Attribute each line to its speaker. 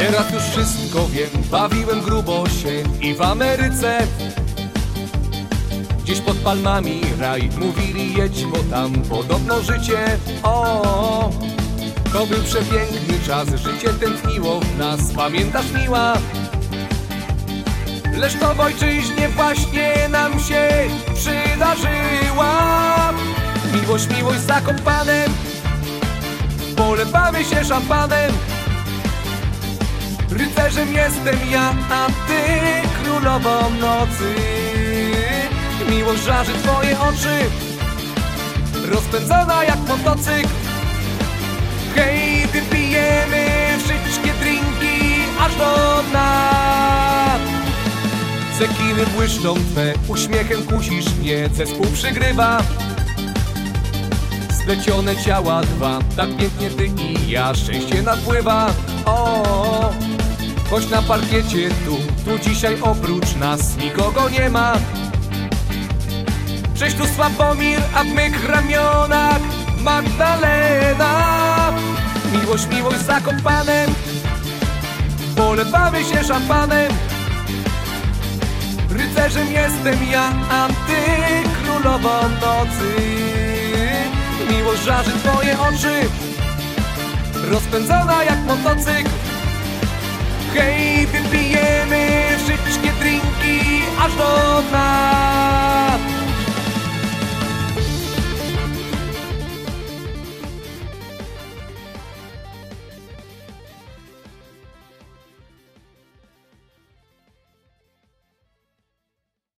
Speaker 1: Teraz już wszystko wiem, bawiłem grubo się i w Ameryce. Gdzieś pod palmami raj, mówili jedź, bo tam podobno życie. O, to był przepiękny czas, życie tętniło w nas, pamiętasz miła? Lecz to w ojczyźnie właśnie nam się przydarzyła. Miłość, miłość Zakopanem. Polewamy się szampanem Rycerzem jestem ja, a ty królową nocy. Miłość żarzy twoje oczy Rozpędzona jak motocykl. Hej, wypijemy wszystkie drinki aż do dna. Cekiny błyszczą twe, uśmiechem kusisz mnie Zespół przygrywa. Splecione ciała dwa, tak pięknie ty i ja Szczęście napływa, o Choć na parkiecie tu, tu dzisiaj oprócz nas nikogo nie ma. Cześć tu Sławomir, a w mych ramionach Magdalena. Miłość, miłość z Zakopanem Polewamy się szampanem Rycerzem jestem ja, a ty królową nocy. Miłość żarzy twoje oczy Rozpędzona jak motocykl